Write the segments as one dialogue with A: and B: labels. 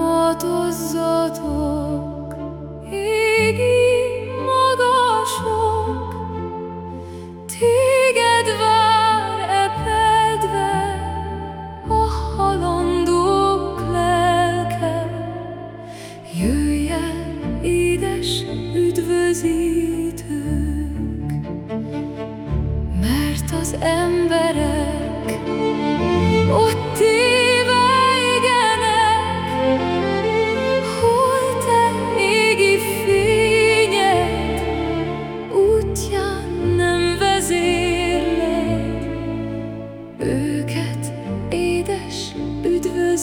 A: Simatozzatok, égi magasok, Téged vár epedve a halandók lelke. Jöjj el, édes üdvözítők, Mert az emberek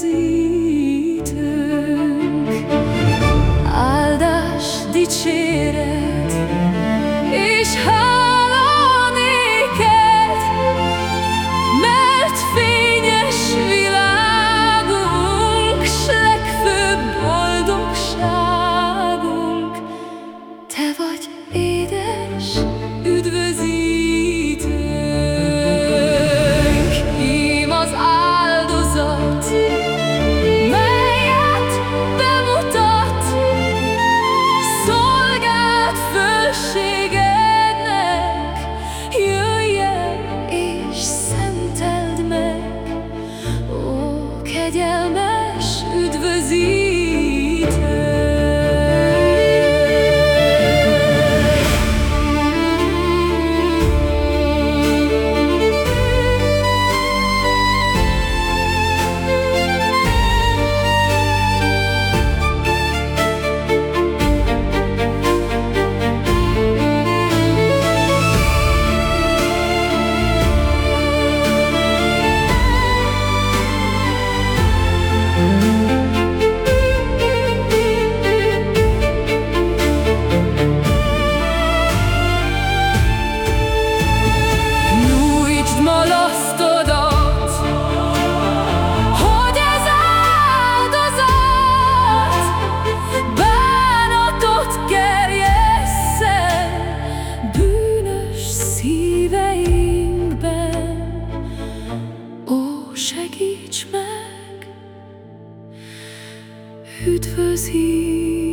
A: üdvözítőnk. Áldás, dicséret és hála néked, mert fényes világunk, s legfőbb boldogságunk. Te vagy édes üdvözítőnk, kegyelmes üdvözítő. Segíts meg, üdvözít.